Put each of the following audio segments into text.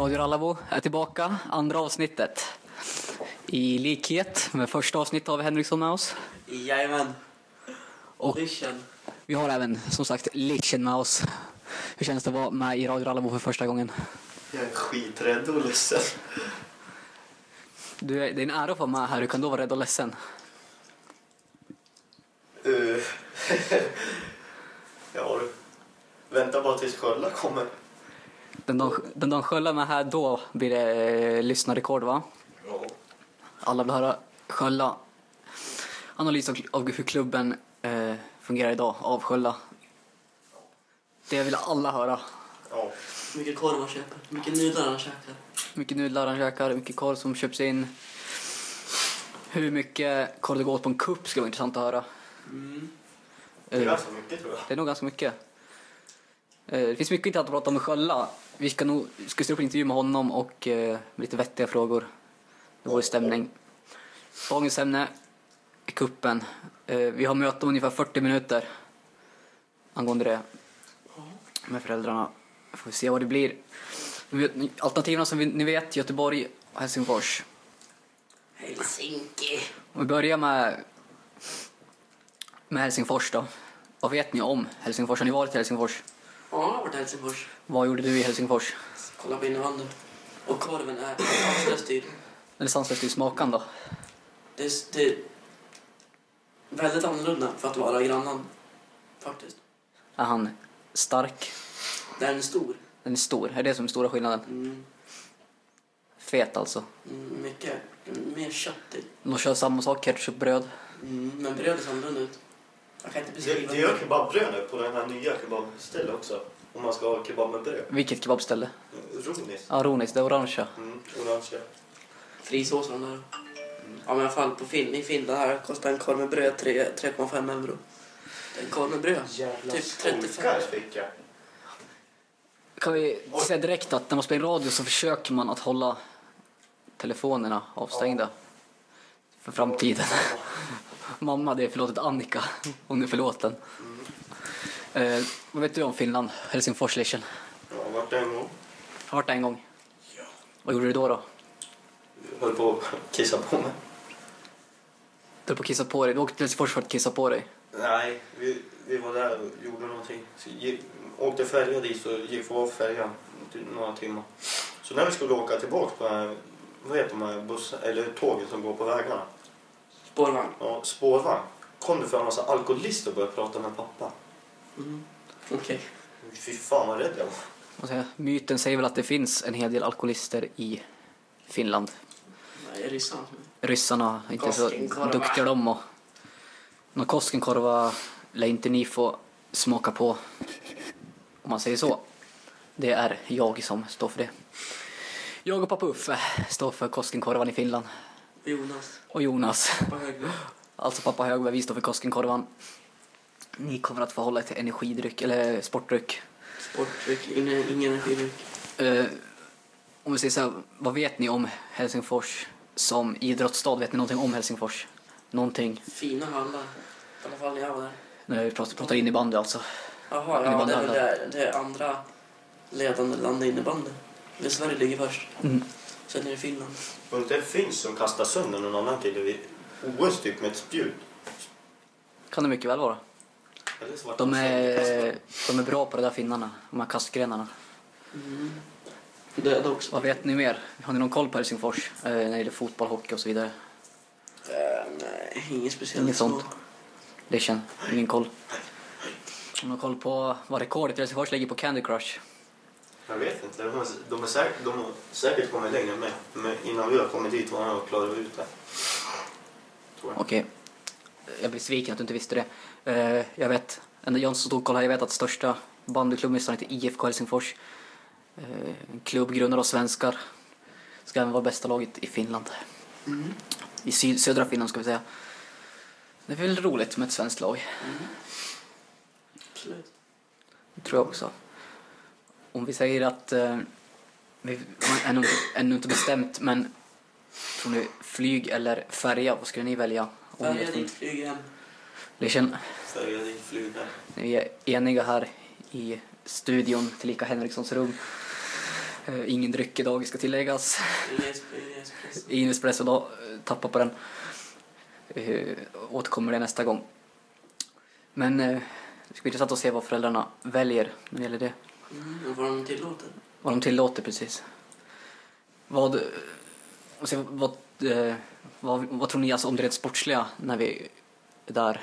Radio Rallabo är tillbaka, andra avsnittet. I likhet med första avsnittet har vi Henriksson med oss. Jajamän. Och Vision. vi har även som sagt Litchen med oss. Hur känns det att vara med i Radio Rallabo för första gången? Jag är skiträdd och ledsen. Du, är- det är en ära att vara med här, hur kan du vara rädd och ledsen? Uh. ja du. Vänta bara tills Skölla kommer. Den dagen, den är med här, då blir det eh, lyssnarrekord va? Ja. Alla vill höra Skölla analys av, av hur klubben eh, fungerar idag, av Skölla. Det vill alla höra. Ja. Mycket korv han köper. Mycket nudlar han käkar. mycket nudlar han käkar, mycket korv som köps in. Hur mycket korv det går åt på en kupp skulle vara intressant att höra. Mm. Det är Eh, ganska mycket tror jag. Det är nog ganska mycket. Eh, Det finns mycket intressant att prata om med Skölla. Vi ska nog ska styra upp en intervju med honom och eh, med lite vettiga frågor. Det vore stämning. Dagens ämne är kuppen. Eh, Vi har möte om ungefär 40 minuter angående det med föräldrarna. Får vi se vad det blir. Alternativen som vi, ni vet, Göteborg och Helsingfors. Helsinki. Om vi börjar med, med Helsingfors då. Vad vet ni om Helsingfors? Har ni varit i Helsingfors? Ja, jag har varit i Helsingfors. Vad gjorde du i Helsingfors? Kolla på innebandy. Och korven är sanslöst dyr. Eller sanslöst i smakan då? Det är, det är väldigt annorlunda för att vara grannland. Faktiskt. Är han stark? Den är stor. Den är stor. Är det som är stora skillnaden? Mm. Fet alltså. Mm, mycket. Mer köttig. De kör samma sak, ketchupbröd. Mm. Men brödet ser annorlunda ut. Jag kan inte Det, beskriva det gör kebabbröd nu på den här nya kebabstället också. Om man ska ha kebab med bröd. Vilket kebabställe? Ronis. Ja, Ronis, det orangea. Mm, orange. Frisås och de där. Ja, men i alla fall på fin i Finland här kostar en korv med bröd tre- 3,5 euro. Det En korv med bröd. Jävla Typ 35. skolkar fick jag. Kan vi säga direkt att när man spelar radio så försöker man att hålla telefonerna avstängda. För framtiden. Mamma, det är förlåtet Annika. Hon är förlåten. Eh, vad vet du om Finland? Helsingfors Lichen. Jag har varit där en gång. Har varit där en gång. Vad gjorde du då? då? Jag höll på att kissa på mig. Du höll på att kissa på dig. Du åkte till Helsingfors för att kissa på dig. Nej, vi, vi var där och gjorde någonting. Så åkte färja dit så gick vi av färjan några timmar. Så när vi skulle åka tillbaka på vad heter de här bussen, eller tågen som går på vägarna? Spårvagn. Ja, spårvagn. Kom det för en massa alkoholister och började prata med pappa. Mm. Okej. Fy fan vad rädd jag var. Myten säger väl att det finns en hel del alkoholister i Finland. Nej, ryssarna. Ryssarna är inte så duktiga de och någon Koskenkorva lär inte ni få smaka på. Om man säger så. Det är jag som står för det. Jag och pappa Uffe står för Koskenkorvan i Finland. Jonas. Och Jonas, På Högberg. alltså pappa Högberg, vi står för Koskenkorvan. Ni kommer att få hålla er till energidryck, eller sportdryck. Sportdryck. Ingen, ingen energidryck. Eh, om vi säger så här, vad vet ni om Helsingfors som idrottsstad? Vet ni någonting om Helsingfors? Någonting? Fina hallar. I alla fall när jag var där. När vi pratar, pratar innebandy alltså. Jaha, ja, det är väl det, det andra ledande landet innebandy. Eller Sverige ligger först. Mm. Sen är det Finland. Och det finns som kastar sönder någon annan kille vid OS typ med ett spjut. Kan det mycket väl vara. De är, de är bra på de där finnarna, de här kastgrenarna. Mm. Döda också. Vad vet ni mer? Har ni någon koll på Helsingfors? Eh, när det gäller fotboll, hockey och så vidare? Eh, nej, inget speciellt. Inget sånt. så. Det känns ingen koll. Har ni någon koll på vad rekordet i Helsingfors ligger på Candy Crush? Jag vet inte. De, de, är säkert, de har säkert kommit längre än mig. Men innan vi har kommit dit var jag klar ut det. Okej. Jag är besviken att du inte visste det. Eh, jag vet, enda jag har inte så stor koll här, jag vet att största bandyklubben heter IFK Helsingfors. Eh, en klubb grundad av svenskar. Ska även vara bästa laget i Finland. Mm. I syd, södra Finland ska vi säga. Det är väl roligt med ett svenskt lag. Absolut. Det tror jag också. Om vi säger att eh, vi har ännu, inte- ännu inte bestämt men tror ni flyg eller färja, vad skulle ni välja? Om Färja vet- dit, flyg känns, Färja dit, flyga. vi är eniga här i studion, tillika Henrikssons rum. Eh, ingen dryck idag ska tilläggas. Ingen esp- ingen espresso. Eh, Tappa på den. Eh, återkommer det nästa gång. Men eh, det ska bli intressant att se vad föräldrarna väljer när det gäller det. Mm, vad de tillåter. Vad de tillåter precis. Vad, och se, vad, eh, vad, vad tror ni alltså om det rent sportsliga när vi är där?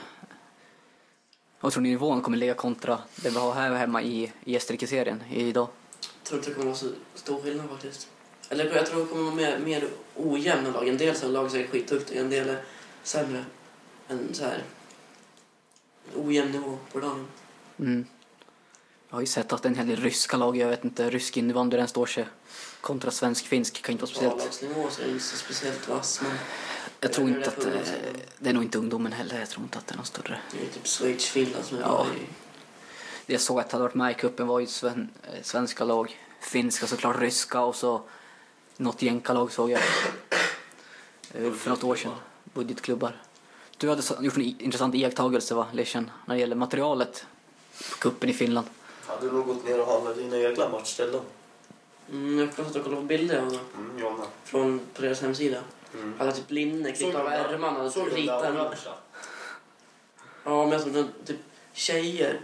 Vad tror ni nivån kommer ligga kontra det vi har här hemma i, i Österrike-serien idag? Jag tror inte det kommer vara så stor skillnad faktiskt. Eller jag tror det kommer vara mer, mer ojämna lag. En del så lag är skitduktiga, en del är sämre. En så här ojämn nivå på dagen. Mm. Jag har ju sett att en hel del ryska lag, jag vet inte, rysk innebandy den står sig kontra svensk-finsk kan inte vara speciellt. A-lagsnivå så är inte så speciellt vass. Men Jag tror inte att det är nog inte ungdomen heller, jag tror inte att det är någon större. det är typ Schweiz, Finland som är Ja. Det jag såg att hade varit med i cupen var ju sven, eh, svenska lag, finska såklart, ryska och så något jänkarlag såg jag eh, för något år sedan. Budgetklubbar. Du hade gjort en intressant iakttagelse va, Leshen, när det gäller materialet på kuppen i Finland. Hade du nog gått ner och handlat dina egna matchställen? Mm, jag får kolla på bilder av dem Mm, jag med. från på deras hemsida. Mm. Alla typ linne, klippt av ärmarna och Såg du de ritat en... Ja, men jag såg den, typ tjejer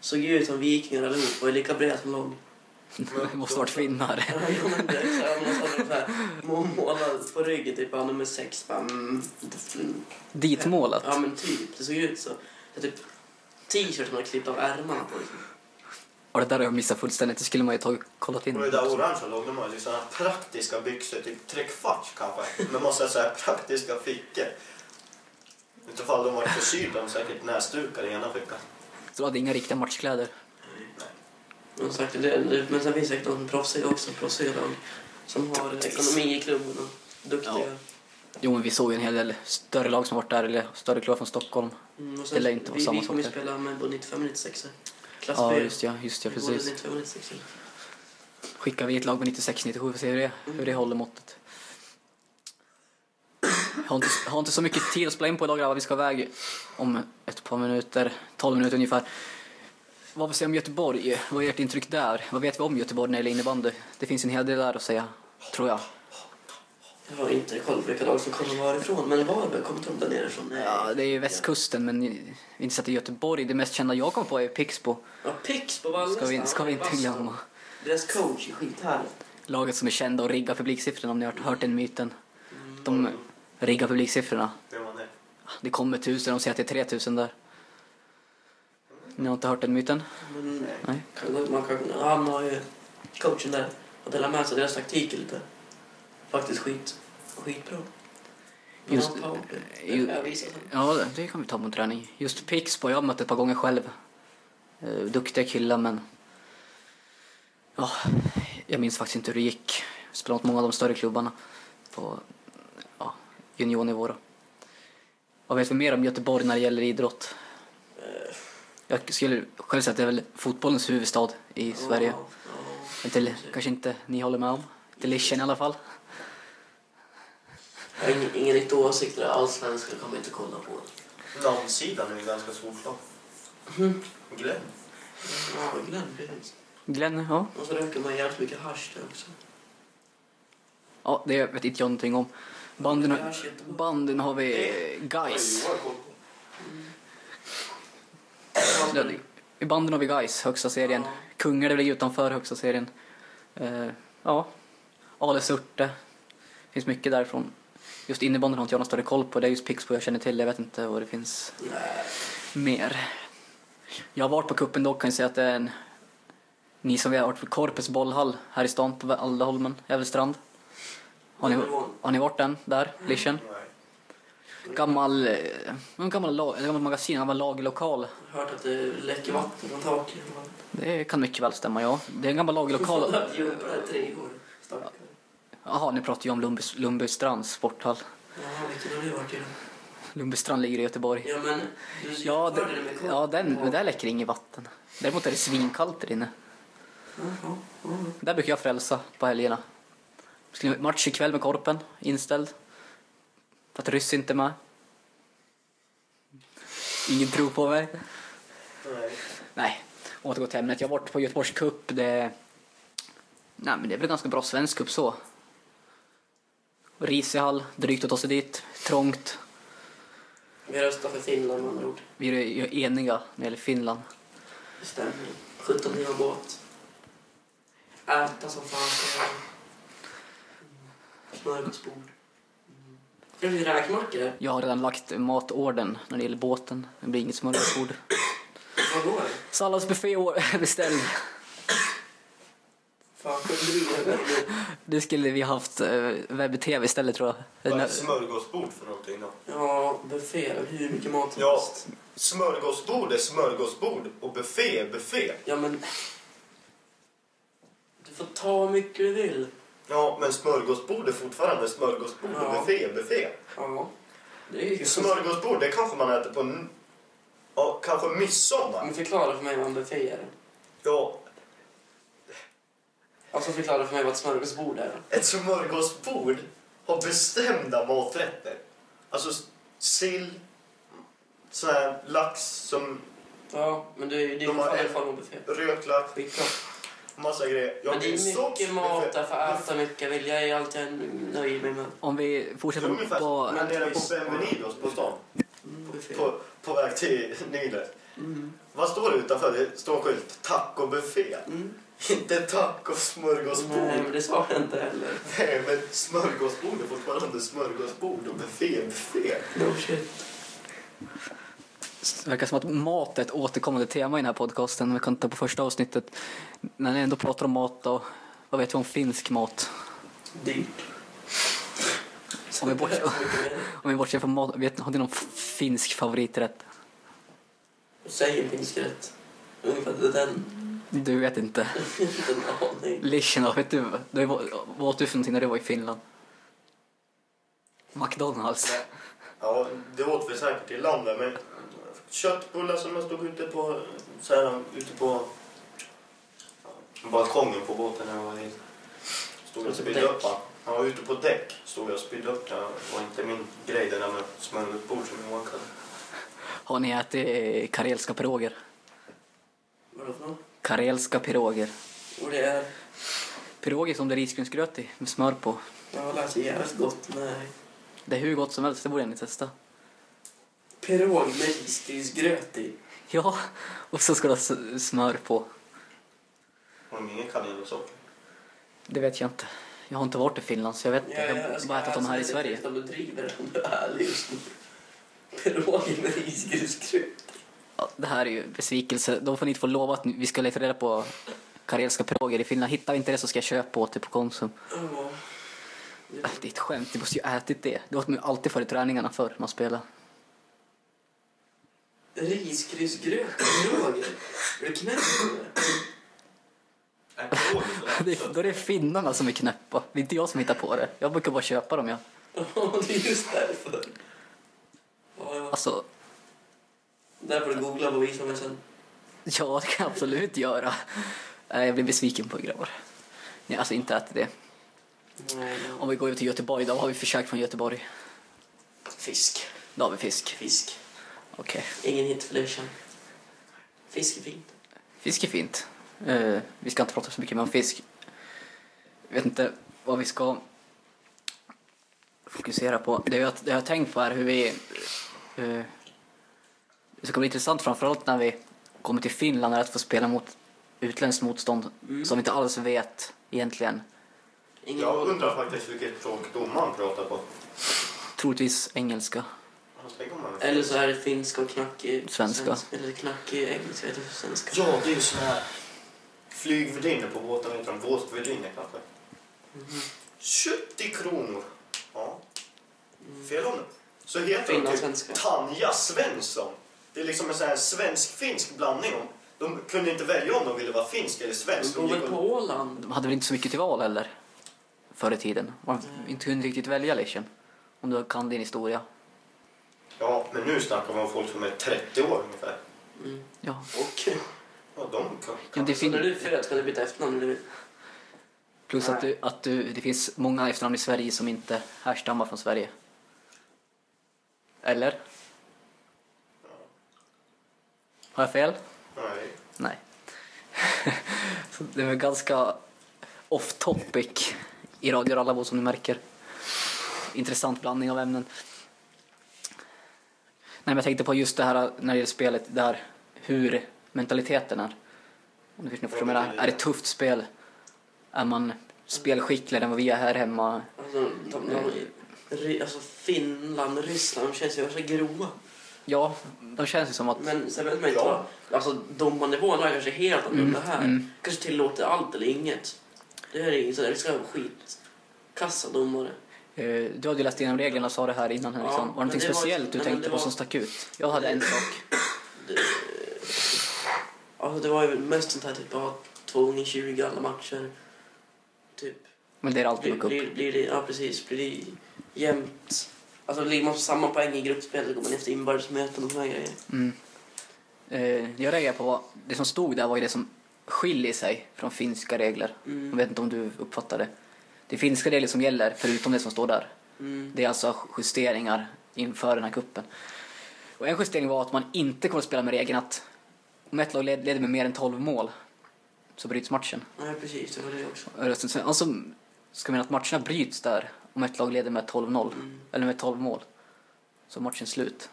såg ju ut som vikingar allihop och är lika breda som lag. Det måste varit finnar. Ja, men det är så här, man så här målad på ryggen, typ ja, nummer sex. Bara, mm, Ditmålat. ja, men typ. Det såg ut så. Det är typ t-shirt som hade klippt av ärmarna på. Liksom. Och det där har jag missat fullständigt, det skulle man ju tagit kollat in. Och det där orangea låg, de har ju såna här praktiska byxor, typ trekvarts kanske. Med massa så här praktiska fickor. Utifall de var försydda, de säkert näsdukar i ena fickan. Så du hade inga riktiga matchkläder? Men, sagt, det, det, men sen finns det säkert de proffsiga också, proffsiga lag. Som har ekonomi i klubben och duktiga. Ja. Jo men vi såg ju en hel del större lag som varit där, eller större klubbar från Stockholm. Mm, och Det lär inte vara vi, samma vi kommer ju sak spela med på 95-96. Klass Ja B. just ja, just ja precis. 95 och 96. Skickar vi ett lag med 96-97 får se hur det, hur det håller måttet. Jag har inte, har inte så mycket tid att spela in på idag grabbar. Vi ska iväg om ett par minuter, 12 minuter ungefär. Vad vill säga om Göteborg? Vad är ert intryck där? Vad vet vi om Göteborg när det gäller innebandy? Det finns en hel del där att säga, tror jag. Jag har inte koll på vilka lag som kommer varifrån. Men Varberg, kommer de där nerifrån? Nej. Ja, det är ju västkusten men inte så att det är Göteborg. Det mest kända jag kommer på är Pixbo. Ja, Pix på Wallenstam. Ska vi, ska vi inte glömma. Deras coach är skithärlig. Laget som är kända och riggar publiksiffrorna om ni har hört den myten. Mm. De riggar publiksiffrorna. Det var det. Det kommer tusen, de säger att det är 3000 där. Ni har inte hört den myten? Men Nej. kan, man kan, han har ju coachen där och delar med sig av deras taktik lite. Faktiskt skit, skitbra. Just- ju- jag visa sen. Ja, det kan vi ta på träning. Just jag har mött ett par gånger själv. Eh, duktiga killar men... Ja, jag minns faktiskt inte hur det gick. Jag spelade mot många av de större klubbarna på ja, juniornivå då. Vad vet vi mer om Göteborg när det gäller idrott? Eh, Jag skulle själv säga att det är väl fotbollens huvudstad i Sverige. Ja, ja. Inte, kanske inte ni håller med om? Inte Lichen i alla fall. Jag har ingen, ingen riktig åsikt. eller Allsvenskan kommer inte kolla på. Namnsidan är ju ganska solklar. Mm. Glenn. Ja, Glenn, precis. Glenn, ja. Och så röker man jävligt mycket hasch där också. Ja, det vet inte jag någonting om. Banden, jättebra. banden har vi Guys. I banden har vi Guys, högsta serien. Ja. Kungälv ligger utanför högsta serien. Eh, ja, Ale Surte. finns mycket därifrån. Just innebandyn har inte jag någon större koll på. Det är just Pixbo jag känner till. Jag vet inte vad det finns Nej. mer. Jag har varit på kuppen dock kan jag säga att det är en... Ni som vi har varit på Korpes bollhall här i stan på Aldaholmen, Ävelstrand. Har ni, har ni varit den där, Lichen? Nej. Gammal, eh, en gammal, lag, en gammal magasin, en gammal lagerlokal. Jag har hört att det läcker vatten från taket. Det kan mycket väl stämma, ja. Det är en gammal lagerlokal. Jaha, nu pratar jag om Lundby, Lundby Strands sporthall. Ja, vilken har du varit i då? Lundby Strand ligger i Göteborg. Ja, men... Du Ja, hörde det, med ja den, men där läcker inget vatten. Däremot är det svinkallt där inne. Jaha, ja. Där brukar jag frälsa på helgerna. Skulle match ikväll med Korpen, inställd. För att ryss inte är med. Ingen tror på mig. Nej. Nej, återgå till ämnet. Jag har varit på Göteborgs Cup. Det, Nej, men det är väl ganska bra svensk upp så. Risig hall, drygt att ta sig dit, trångt. Vi röstar för Finland med andra ord. Vi är eniga när det gäller Finland. Det stämmer. 17 timmar båt. Äta som fan. Smörgåsbord. Ska det bli räkmackor? Jag har redan lagt matorden när det gäller båten. Det blir inget smörgåsbord. Vad går det? Salladsbuffé beställd. Fan, kunde du göra det? Det skulle vi haft uh, webb-tv istället tror jag. Vad är smörgåsbord för någonting då? Ja, buffé. Hur mycket mat som Ja, helst. smörgåsbord är smörgåsbord och buffé är buffé. Ja, men... Du får ta hur mycket du vill. Ja, men smörgåsbord är fortfarande smörgåsbord och Ja. buffé är buffé. Ja. Det är. Smörgåsbord, det kanske man äter på... Ja, kanske midsommar. Men förklara för mig vad en buffé är. Ja, Alltså förklara för mig vad ett smörgåsbord är. ett smörgåsbord har bestämda maträtter. Alltså sill, sån här lax som Ja, men det är ju det är De har en- fan en buffé. rökt lax, massa grejer. Ja, Men det är mycket mat där för att äta mycket vill jag är alltid nöjd med. Men... Om vi fortsätter ungefär på... men nere på Benvenidos på stan. Mm, buffé. På, på väg till Nynäs. Mm. Vad står det utanför? Det står en skylt. Tacobuffé. Mm. Inte tacosmörgåsbord. Nej, men det sa jag inte heller. Nej, men smörgåsbord är fortfarande smörgåsbord och buffé är buffé. No shit. Det verkar som att mat är ett återkommande tema i den här podcasten. Vi kan ta på första avsnittet. När ni ändå pratar om mat då, vad vet vi om finsk mat? Dyrt. Om vi, bort, Så mycket mer. om vi bortser från mat, vet, har ni någon finsk favoriträtt? Säg en finsk rätt. Ungefär den. Du vet inte. Inte en aning. Lichena, vet du? du var- Vad åt du för någonting när du var i Finland? McDonalds. Ja, det åt vi säkert i landet, men köttbullar som jag stod ute på, så här, ute på balkongen på båten när jag var dit. Stod och spydde upp va? Jag var ute på däck, stod jag och spydde upp det. Det var inte min grej det där med smörgåsbord som Johan kallar Har ni ätit eh, karelska piroger? Vadå för något? Karelska piroger. Och det är... Piroger som det är risgrynsgröt i, med smör på. Ja, det lät jävligt gott. Nej. Det är hur gott som helst, det borde ni testa. Pirog med risgrynsgröt i. Ja, och så ska du ha smör på. Har de ingen kanel och socker? Det vet jag inte. Jag har inte varit i Finland så jag vet inte. Jag har bara ätit dem här i Sverige. Om du driver om du är just nu. Pirog med risgrynsgröt. Ja, det här är ju besvikelse. Då får ni inte få lova att vi ska leta reda på karelska piroger i Finland. Hittar vi inte det så ska jag köpa åt det på Konsum. Ja. Äh, Det är ett skämt, du måste ju ha ätit det. Det åt man ju alltid före träningarna förr man spelar. Risgrynsgröt Roger. Är du knäpp eller? Är piroger så Det är, då är det finnarna som är knäppa. Det är inte jag som hittar på det. Jag brukar bara köpa dem. Ja. Ja, det är just därför. Alltså, Där får du googla och visa mig sen. ja det kan jag absolut göra. Nej, Jag blir besviken på er grabbar. Nej, alltså inte ätit det. Nej, Om vi går över till Göteborg, då har vi försök från Göteborg. Fisk. Då har vi fisk. Fisk. Okej. Ingen hitflation. Fisk är fint. Fisk är fint. Eh, vi ska inte prata så mycket om fisk. Jag vet inte vad vi ska fokusera på. Det jag, det jag har tänkt på är hur vi... eh, det ska bli intressant framförallt när vi kommer till Finland att få spela mot utländskt motstånd Mm. som vi inte alls vet egentligen. Ingen Jag undrar faktiskt vilket språk domaren pratar på. Troligtvis engelska. Eller så är det finska och knackig Svenska. svensk- Eller knackig engelska det svenska. Ja, det är ju såna här flygvärdinnor på båten. Heter de? Båtvärdinnor kanske. Mhm. 70 kronor. Ja. Fel om det. Så heter de Finlandssvenska. typ Tanja Svensson. Det är liksom en sån här svensk-finsk blandning. Om de kunde inte välja om de ville vara finsk eller svensk. De gick på Åland? De hade väl inte så mycket till val heller förr i tiden. Man inte kunde riktigt välja liksom. Om du kan din historia. Ja, men nu snackar vi om folk som är 30 år ungefär. Mm. Ja. Och Ja, de kan... Ja, det så när fin- du föds kan du byta efternamn vill. Plus att, du, att du, det finns många efternamn i Sverige som inte härstammar från Sverige. Eller? Har jag fel? Nej. Nej. Så det är ganska off topic i Radio Rallabo som ni märker. Intressant blandning av ämnen. Nej, men jag tänkte på just det här när det gäller spelet, där hur mentaliteten är. Om du förstår vad. Är det ett tufft spel? Är man spelskickligare än vad vi är här hemma? Alltså, de, de, Ry- alltså Finland, Ryssland, de känns ju så grova. Ja, de känns ju som att... Men sen vet man inte. Alltså domarnivån är kanske helt annorlunda Mm, här. mm. Kanske tillåter allt eller inget. Det här är inget sådär, det ska vara skit. Kassa domare. Eh, du hade ju läst igenom reglerna och sa det här innan. Här, Ja, liksom. Var det någonting det var- speciellt du tänkte på var- som stack ut? Jag hade en sak. Det, alltså det var ju mest sånt här typ, ja, två gånger 20 alla matcher. Typ. Men det är alltid Blir, blir, blir det, ja precis, blir det jämnt. Alltså ligger man på samma poäng i gruppspel så går man efter inbördesmöten och här grejer. Mm. Eh, jag reagerade på vad, det som stod där var ju det som skiljer sig från finska regler. Jag Mm. vet inte om du uppfattar det. Det är finska regler som gäller, förutom det som står där. Mm. Det är alltså justeringar inför den här kuppen. Och en justering var att man inte kommer att spela med regeln att om ett lag led- leder med mer än 12 mål så bryts matchen. Nej precis, det var det också. Rösten- sen- Alltså, ska jag mena att matcherna bryts där om ett lag leder med 12-0, Mm. eller med 12 mål. Så är matchen slut.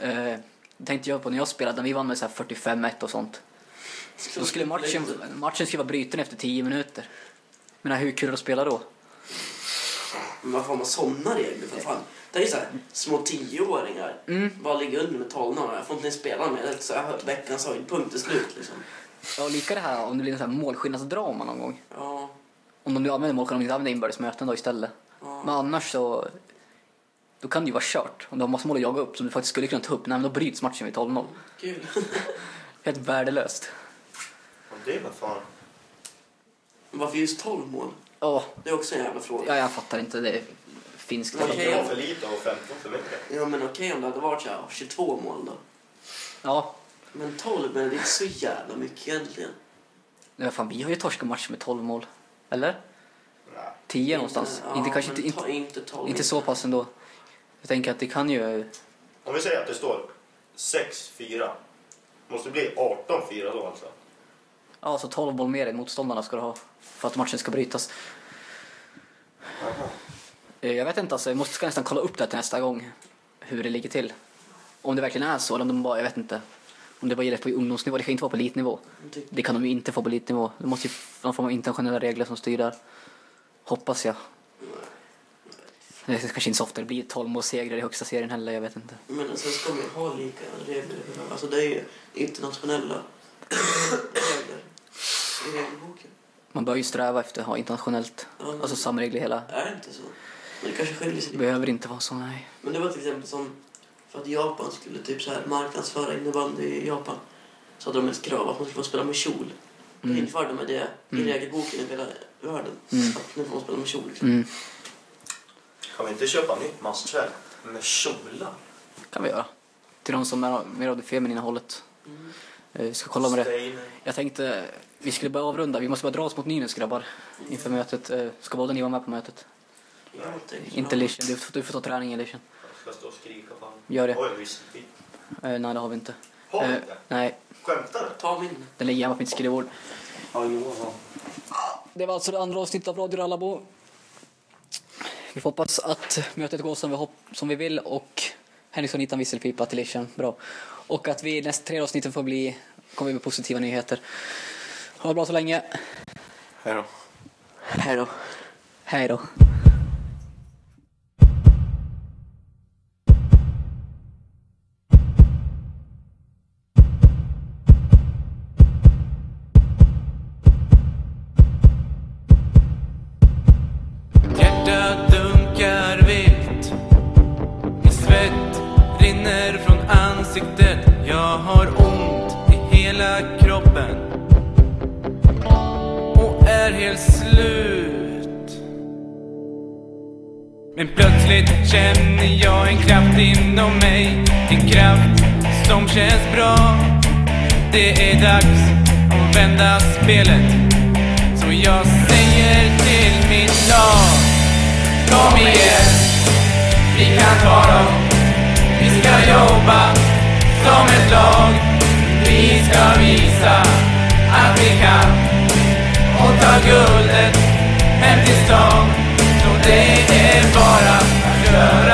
Eh, det tänkte jag på när jag spelade, när vi vann med så här 45-1 och sånt. Då skulle matchen, matchen skulle vara bruten efter 10 minuter. Men hur kul är det att spela då? Men varför har man såna regler för fan? Det är ju såhär, små tioåringar. Mm. Bara ligger under med 12 Jag får inte ens spela med. Så jag har hört veckans höjdpunkt är slut liksom. Ja, lika det här om det blir en sån här målskillnadsdrama någon gång. Ja, Om de nu använder målskillnad, om de inte använder inbördesmöten då istället. ja. Men annars så... Då kan det ju vara kört. Om du har massor mål att jaga upp som du faktiskt skulle kunna ta upp. Nej, men då bryts matchen vid 12-0. Kul. Helt värdelöst. Och det var fan... Varför just 12 mål? Ja, Det är också en jävla fråga. ja, jag fattar inte. Det är finskt. Men okej, 12 ja. för lite och 15 för mycket. Ja men okej om det hade varit så här, 22 mål då. Ja, Men 12 men det är inte så jävla mycket egentligen. nej, fan, vi har ju torskat matcher med 12 mål. Eller? 10 någonstans. Ja, inte, kanske inte, ta, inte, inte 12. inte så pass ändå. Jag tänker att det kan ju... Om vi säger att det står 6-4. Måste det bli 18-4 då alltså? Ja, så 12 mål mer än motståndarna ska du ha. För att matchen ska brytas. Aha. Eh, Jag vet inte, alltså, jag måste ska nästan kolla upp det till nästa gång. Hur det ligger till. Om det verkligen är så, eller om de bara, jag vet inte. Om det bara gäller på ungdomsnivå, det kan inte vara på elitnivå. Typ. Det kan de ju inte få på elitnivå. Det måste ju någon form av internationella regler som styr där. Hoppas jag. Det är kanske inte så ofta det blir 12 målsegrar i högsta serien heller, jag vet inte. Men sen ska man ju ha lika regler. Alltså det är ju internationella regler i regelboken. Man bör ju sträva efter att ha internationellt, Ja, men alltså samma regler hela. är det inte så? Men det kanske skiljer sig Det behöver inte vara så, nej. Men det var till exempel som för att Japan skulle typ så här marknadsföra innebandy i Japan. Så hade de ett krav att man skulle få spela med kjol. Då Mm. införde de det i Mm. regelboken i hela världen. Mm. Att nu får man spela med kjol. Liksom. Mm. Kan vi inte köpa nytt mastkärl med kjolar? kan vi göra. Till de som är mer av det feminina hållet. Mm. Eh, Vi ska kolla med det. Jag tänkte, vi skulle börja avrunda. Vi måste bara dra oss mot Nynäs grabbar. Inför mötet. Eh, Ska båda ni vara med på mötet? Inte Lishan, du, får- du får ta träning i Lishan. Jag ska stå och skrika. Gör det. Oj, visst. Eh, nej, det har vi inte. Har vi Eh, inte? nej, Skämtar du? Ta min. den ligger hemma på mitt skrivbord. Ja, Johan. Det var alltså det andra avsnittet av Radio Rallabo. Vi får hoppas att mötet går som vi, hopp- som vi vill och Henriksson hittar en visselpipa till Lishan. Bra. Och att vi nästa tre avsnitten får bli, kommer vi med positiva nyheter. Ha det bra så länge. Hej då. Hej då. Hej då. Känner jag en kraft inom mig. En kraft som känns bra. Det är dags att vända spelet. Så jag säger till mitt lag Kom igen, vi kan ta dem. Vi ska jobba som ett lag. Vi ska visa att vi kan. Och ta guldet hem till stan. Så det är bara att